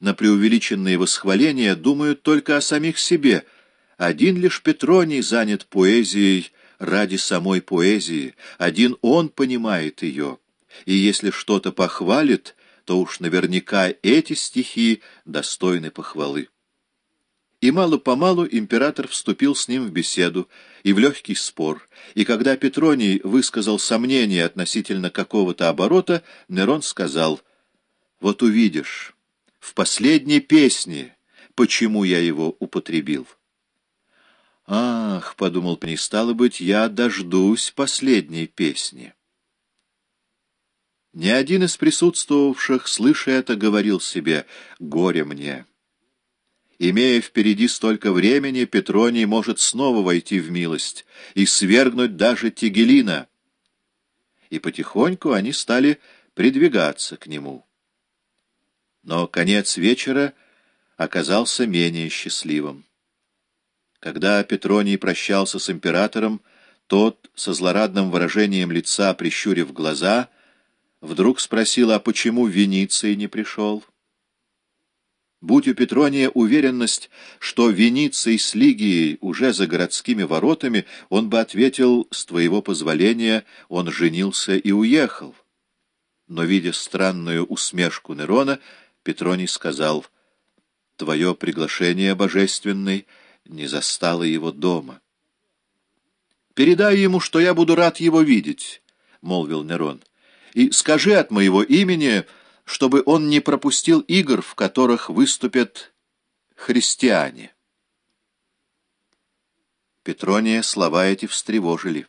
на преувеличенные восхваления, думают только о самих себе. Один лишь Петроний занят поэзией ради самой поэзии, один он понимает ее, и если что-то похвалит, то уж наверняка эти стихи достойны похвалы. И мало-помалу император вступил с ним в беседу и в легкий спор, и когда Петроний высказал сомнение относительно какого-то оборота, Нерон сказал, «Вот увидишь, в последней песне, почему я его употребил». «Ах», — подумал Пни, — «стало быть, я дождусь последней песни». Ни один из присутствовавших, слыша это, говорил себе «Горе мне». Имея впереди столько времени, Петроний может снова войти в милость и свергнуть даже Тигелина. И потихоньку они стали придвигаться к нему. Но конец вечера оказался менее счастливым. Когда Петроний прощался с императором, тот, со злорадным выражением лица, прищурив глаза, вдруг спросил, а почему Вениций не пришел? Будь у Петрония уверенность, что Вениций с Лигией уже за городскими воротами, он бы ответил, с твоего позволения он женился и уехал. Но, видя странную усмешку Нерона, Петроний сказал, «Твое приглашение, божественный, не застало его дома». «Передай ему, что я буду рад его видеть», — молвил Нерон, «и скажи от моего имени...» чтобы он не пропустил игр, в которых выступят христиане. Петрония слова эти встревожили.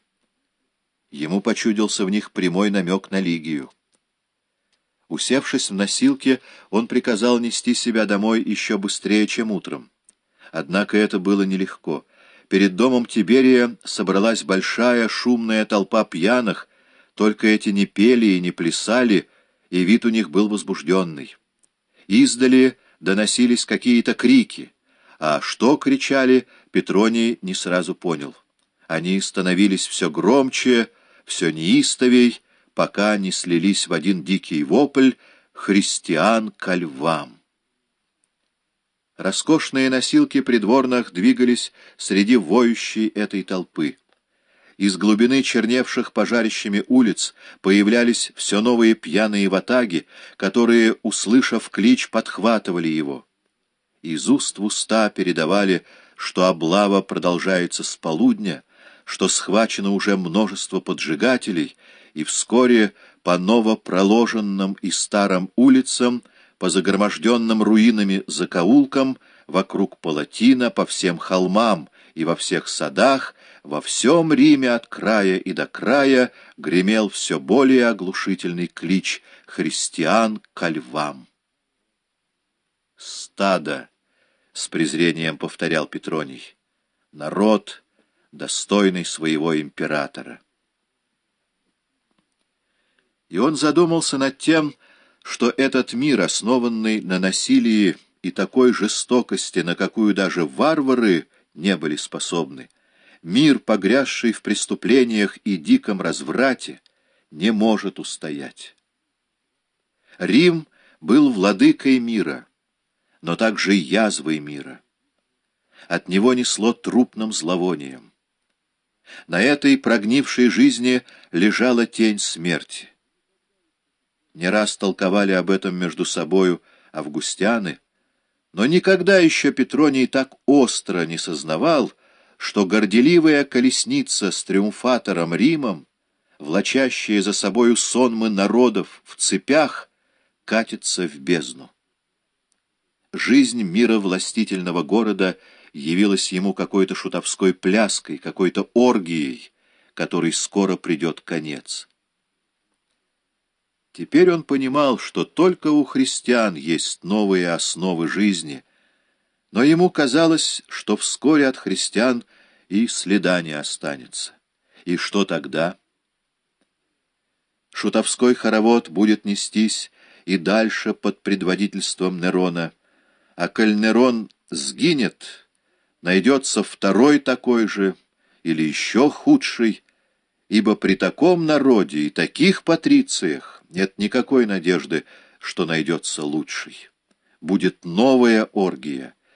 Ему почудился в них прямой намек на Лигию. Усевшись в носилке, он приказал нести себя домой еще быстрее, чем утром. Однако это было нелегко. Перед домом Тиберия собралась большая шумная толпа пьяных, только эти не пели и не плясали, и вид у них был возбужденный. Издали доносились какие-то крики, а что кричали, Петроний не сразу понял. Они становились все громче, все неистовей, пока не слились в один дикий вопль «Христиан ко львам». Роскошные носилки придворных двигались среди воющей этой толпы. Из глубины черневших пожарищами улиц появлялись все новые пьяные ватаги, которые, услышав клич, подхватывали его. Из уст в уста передавали, что облава продолжается с полудня, что схвачено уже множество поджигателей, и вскоре по новопроложенным и старым улицам, по загроможденным руинами закоулкам, вокруг палатина, по всем холмам и во всех садах во всем Риме от края и до края гремел все более оглушительный клич «Христиан ко львам». «Стадо!» — с презрением повторял Петроний. «Народ, достойный своего императора». И он задумался над тем, что этот мир, основанный на насилии и такой жестокости, на какую даже варвары не были способны, мир, погрязший в преступлениях и диком разврате, не может устоять. Рим был владыкой мира, но также язвой мира. От него несло трупным зловонием. На этой прогнившей жизни лежала тень смерти. Не раз толковали об этом между собою августяны, но никогда еще Петроний так остро не сознавал, что горделивая колесница с триумфатором Римом, влачащая за собою сонмы народов в цепях, катится в бездну. Жизнь мира властительного города явилась ему какой-то шутовской пляской, какой-то оргией, которой скоро придет конец. Теперь он понимал, что только у христиан есть новые основы жизни — но ему казалось, что вскоре от христиан и следа не останется. И что тогда? Шутовской хоровод будет нестись и дальше под предводительством Нерона, а коль Нерон сгинет, найдется второй такой же или еще худший, ибо при таком народе и таких патрициях нет никакой надежды, что найдется лучший. будет новая оргия,